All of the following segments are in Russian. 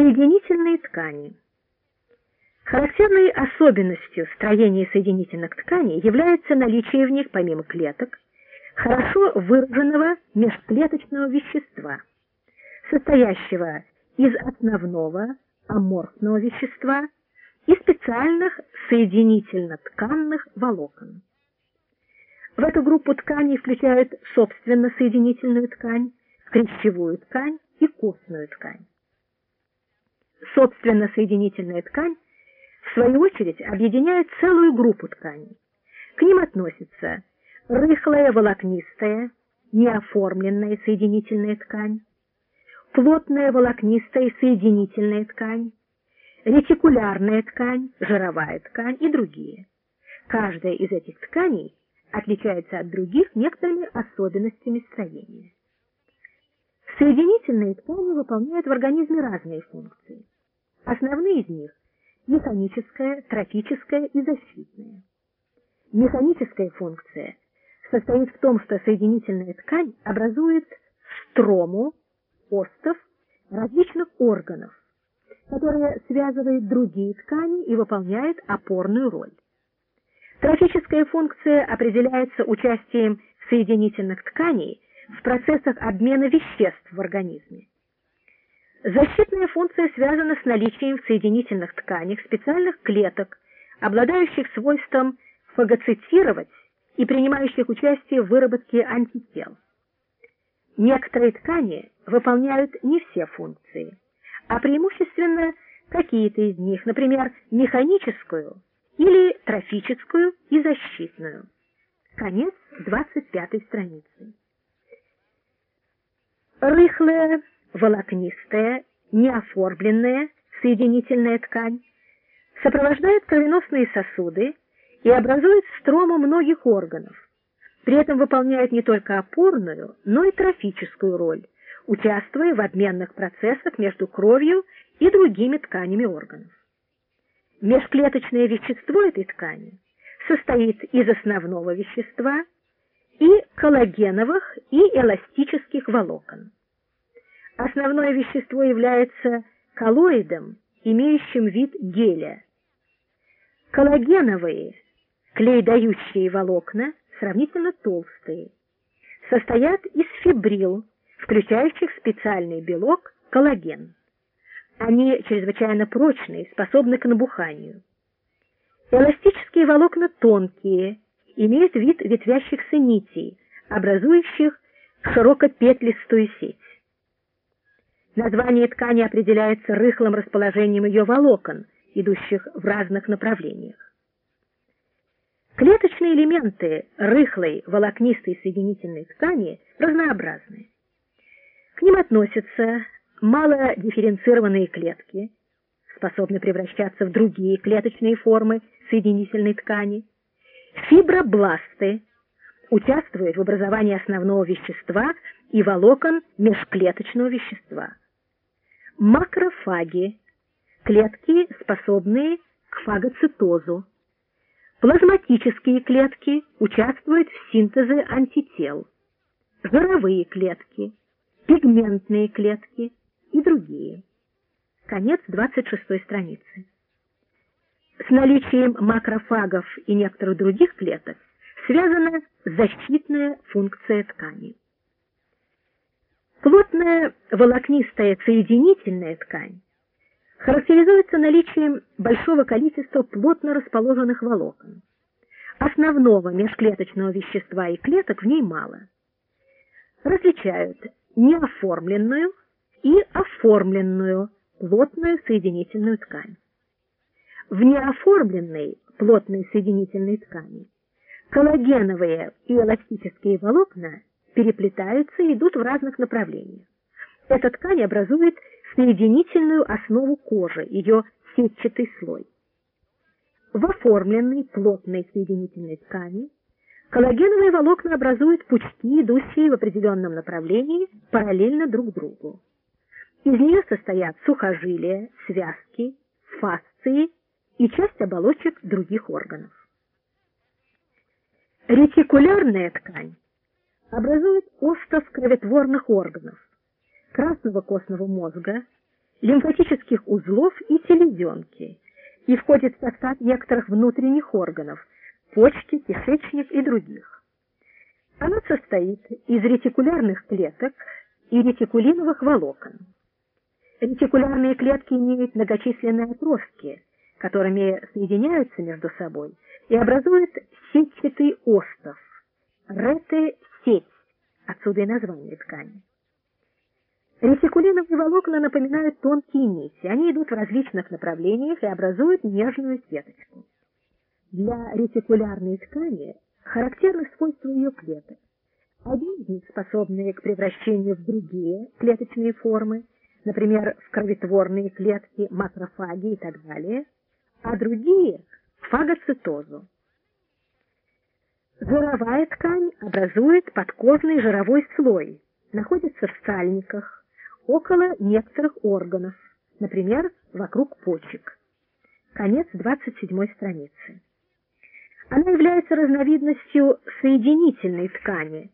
Соединительные ткани. Характерной особенностью строения соединительных тканей является наличие в них, помимо клеток, хорошо выраженного межклеточного вещества, состоящего из основного аморфного вещества и специальных соединительно-тканных волокон. В эту группу тканей включают собственно соединительную ткань, хрящевую ткань и костную ткань. Собственно соединительная ткань в свою очередь объединяет целую группу тканей. К ним относятся рыхлая волокнистая, неоформленная соединительная ткань, плотная волокнистая соединительная ткань, ретикулярная ткань, жировая ткань и другие. Каждая из этих тканей отличается от других некоторыми особенностями строения. Соединительные ткани выполняют в организме разные функции. Основные из них – механическая, трофическая и защитная. Механическая функция состоит в том, что соединительная ткань образует строму, остов различных органов, которые связывают другие ткани и выполняют опорную роль. Трофическая функция определяется участием соединительных тканей в процессах обмена веществ в организме. Защитная функция связана с наличием в соединительных тканях специальных клеток, обладающих свойством фагоцитировать и принимающих участие в выработке антител. Некоторые ткани выполняют не все функции, а преимущественно какие-то из них, например, механическую или трофическую и защитную. Конец 25 страницы. Рыхлая, волокнистая, неоформленная соединительная ткань сопровождает кровеносные сосуды и образует строму многих органов. При этом выполняет не только опорную, но и трофическую роль, участвуя в обменных процессах между кровью и другими тканями органов. Межклеточное вещество этой ткани состоит из основного вещества и коллагеновых и эластических волокон. Основное вещество является коллоидом, имеющим вид геля. Коллагеновые, клей-дающие волокна, сравнительно толстые, состоят из фибрил, включающих специальный белок коллаген. Они чрезвычайно прочные, способны к набуханию. Эластические волокна тонкие, имеют вид ветвящихся нитей, образующих широкопетлистую сеть. Название ткани определяется рыхлым расположением ее волокон, идущих в разных направлениях. Клеточные элементы рыхлой волокнистой соединительной ткани разнообразны. К ним относятся малодифференцированные клетки, способны превращаться в другие клеточные формы соединительной ткани, фибробласты, участвуют в образовании основного вещества и волокон межклеточного вещества. Макрофаги – клетки, способные к фагоцитозу. Плазматические клетки участвуют в синтезе антител. Жировые клетки, пигментные клетки – и другие. Конец 26 страницы. С наличием макрофагов и некоторых других клеток связана защитная функция ткани. Плотная волокнистая соединительная ткань характеризуется наличием большого количества плотно расположенных волокон. Основного межклеточного вещества и клеток в ней мало. Различают неоформленную и оформленную плотную соединительную ткань. В неоформленной плотной соединительной ткани коллагеновые и эластические волокна переплетаются и идут в разных направлениях. Эта ткань образует соединительную основу кожи, ее сетчатый слой. В оформленной плотной соединительной ткани коллагеновые волокна образуют пучки, идущие в определенном направлении параллельно друг другу. Из нее состоят сухожилия, связки, фасции и часть оболочек других органов. Ретикулярная ткань образует остов кроветворных органов, красного костного мозга, лимфатических узлов и селезенки и входит в состав некоторых внутренних органов – почки, кишечник и других. Она состоит из ретикулярных клеток и ретикулиновых волокон. Ретикулярные клетки имеют многочисленные отростки, которыми соединяются между собой и образуют сетчатый остов – рете-сеть, отсюда и название ткани. Ретикулиновые волокна напоминают тонкие нити. Они идут в различных направлениях и образуют нежную сеточку. Для ретикулярной ткани характерны свойства ее клеток. Одни из них способны к превращению в другие клеточные формы, например, в кроветворные клетки, макрофаги и так далее, а другие – в фагоцитозу. Жировая ткань образует подкожный жировой слой, находится в сальниках, около некоторых органов, например, вокруг почек. Конец 27 страницы. Она является разновидностью соединительной ткани,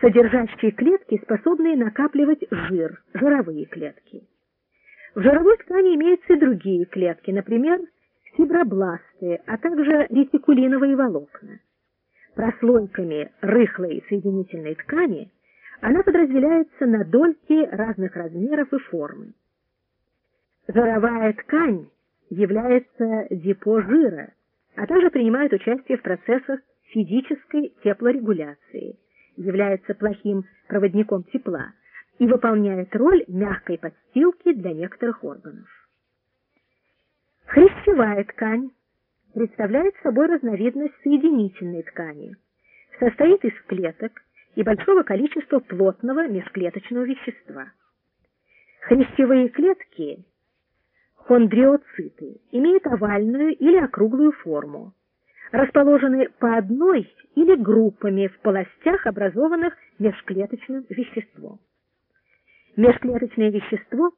содержащей клетки, способные накапливать жир, жировые клетки. В жировой ткани имеются и другие клетки, например, фибробласты, а также ретикулиновые волокна. Прослойками рыхлой соединительной ткани – она подразделяется на дольки разных размеров и формы. Жировая ткань является депо жира, а также принимает участие в процессах физической теплорегуляции, является плохим проводником тепла и выполняет роль мягкой подстилки для некоторых органов. Хрящевая ткань представляет собой разновидность соединительной ткани, состоит из клеток, и большого количества плотного межклеточного вещества. Хрящевые клетки, хондриоциты, имеют овальную или округлую форму, расположены по одной или группами в полостях, образованных межклеточным веществом. Межклеточное вещество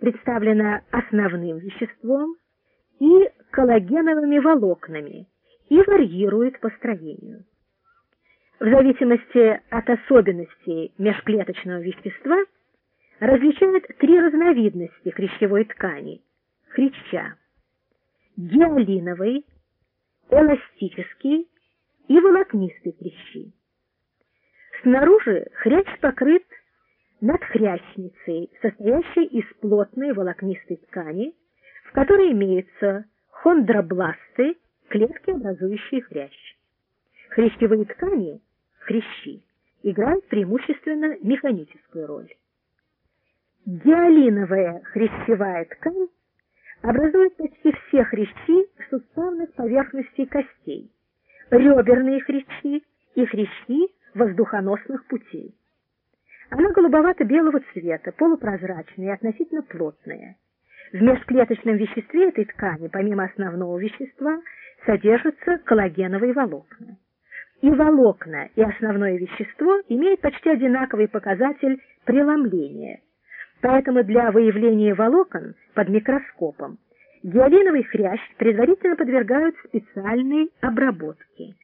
представлено основным веществом и коллагеновыми волокнами и варьирует по строению. В зависимости от особенностей межклеточного вещества различают три разновидности хрящевой ткани – хряща – гиалиновый, эластический и волокнистый хрящи. Снаружи хрящ покрыт надхрящницей, состоящей из плотной волокнистой ткани, в которой имеются хондробласты, клетки, образующие хрящ. Хрящевые ткани – хрящи, играют преимущественно механическую роль. Диалиновая хрящевая ткань образует почти все хрящи суставных поверхностей костей, реберные хрящи и хрящи воздухоносных путей. Она голубовато-белого цвета, полупрозрачная и относительно плотная. В межклеточном веществе этой ткани, помимо основного вещества, содержатся коллагеновые волокна и волокна, и основное вещество имеют почти одинаковый показатель преломления. Поэтому для выявления волокон под микроскопом гиалиновый хрящ предварительно подвергают специальной обработке.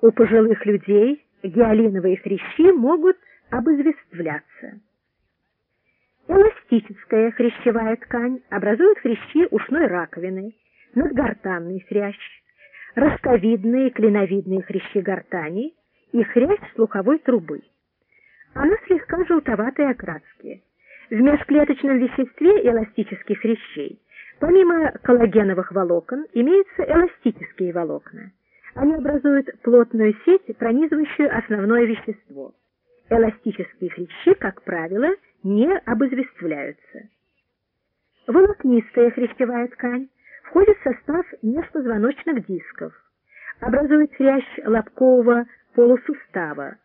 У пожилых людей гиалиновые хрящи могут обызвествляться. Эластическая хрящевая ткань образует хрящи ушной раковины, надгортанный хрящ, ростовидные клиновидные хрящи гортани и хрящ слуховой трубы. Она слегка желтоватой окраски. В межклеточном веществе эластических хрящей помимо коллагеновых волокон имеются эластические волокна. Они образуют плотную сеть, пронизывающую основное вещество. Эластические хрящи, как правило, не обызвествляются. Волокнистая хрящевая ткань входит в состав межпозвоночных дисков, образует хрящ лобкового полусустава,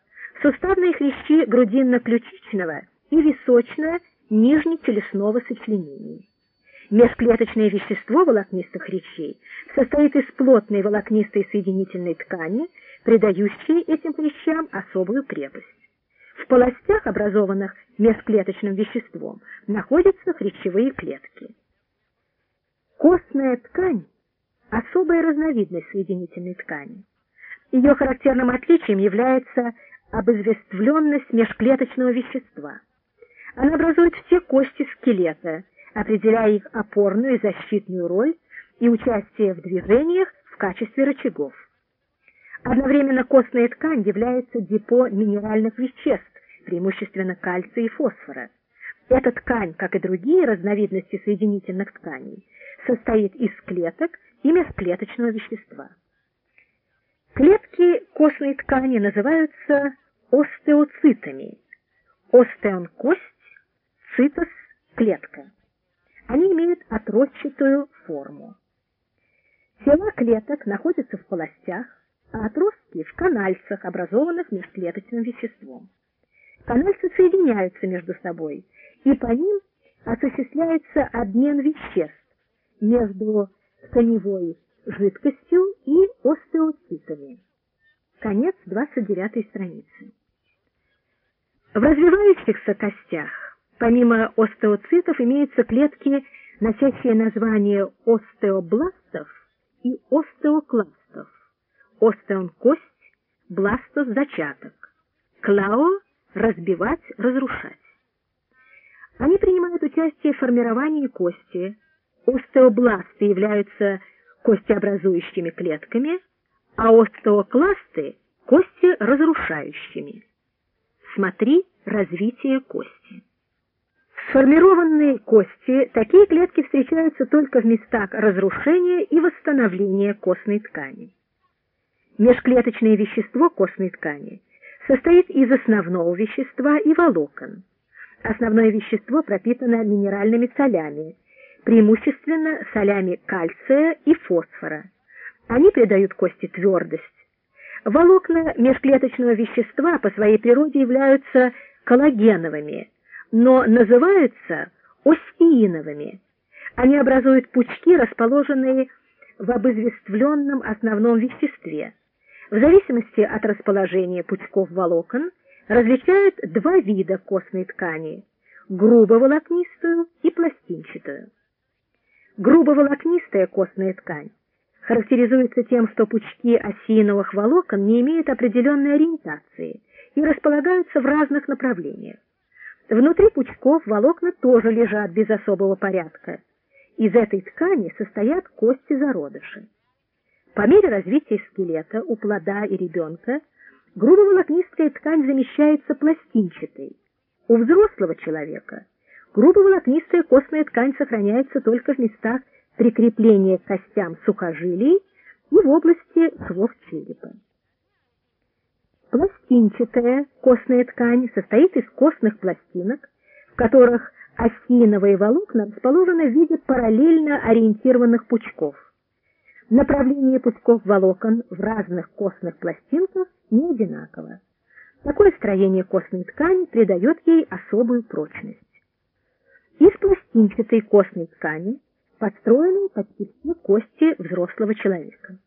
суставные хрящи грудинно-ключичного и височно-нижнечелюстного сочленений. Межклеточное вещество волокнистых хрящей состоит из плотной волокнистой соединительной ткани, придающей этим хрящам особую крепость. В полостях, образованных межклеточным веществом, находятся хрящевые клетки. Костная ткань – особая разновидность соединительной ткани. Ее характерным отличием является обызвествленность межклеточного вещества. Она образует все кости скелета, определяя их опорную и защитную роль и участие в движениях в качестве рычагов. Одновременно костная ткань является депо минеральных веществ, преимущественно кальция и фосфора. Эта ткань, как и другие разновидности соединительных тканей, состоит из клеток и межклеточного вещества. Клетки костной ткани называются остеоцитами. Остеон – кость, цитос – клетка. Они имеют отростчатую форму. Тела клеток находятся в полостях, а отростки в канальцах, образованных межклеточным веществом. Канальцы соединяются между собой, и по ним осуществляется обмен веществ между тканевой жидкостью и остеоцитами. Конец 29 страницы. В развивающихся костях, помимо остеоцитов, имеются клетки, носящие название остеобластов и остеокластов. Остеон – кость, бластос – зачаток, клао – разбивать, разрушать. Они принимают участие в формировании кости. Остеобласты являются костеобразующими клетками, а остеокласты – кости разрушающими. Смотри развитие кости. Сформированные кости, такие клетки встречаются только в местах разрушения и восстановления костной ткани. Межклеточное вещество костной ткани состоит из основного вещества и волокон. Основное вещество пропитано минеральными солями, преимущественно солями кальция и фосфора. Они придают кости твердость. Волокна межклеточного вещества по своей природе являются коллагеновыми, но называются остеиновыми. Они образуют пучки, расположенные в обызвествленном основном веществе. В зависимости от расположения пучков волокон различают два вида костной ткани – грубоволокнистую и пластинчатую. Грубоволокнистая костная ткань характеризуется тем, что пучки осиновых волокон не имеют определенной ориентации и располагаются в разных направлениях. Внутри пучков волокна тоже лежат без особого порядка. Из этой ткани состоят кости зародышей. По мере развития скелета у плода и ребенка грубоволокнистая ткань замещается пластинчатой. У взрослого человека грубоволокнистая костная ткань сохраняется только в местах прикрепления к костям сухожилий и в области швов черепа. Пластинчатая костная ткань состоит из костных пластинок, в которых осиновые волокна расположены в виде параллельно ориентированных пучков. Направление пучков волокон в разных костных пластинках не одинаково. Такое строение костной ткани придает ей особую прочность. Из пластинчатой костной ткани построены почти все кости взрослого человека.